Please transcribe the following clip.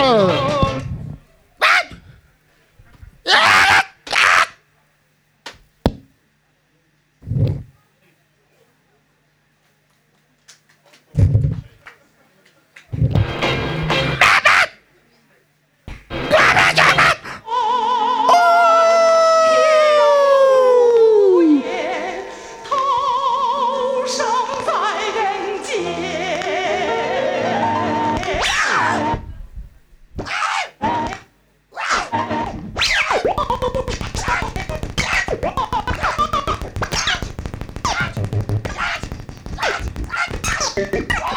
Oh! Ha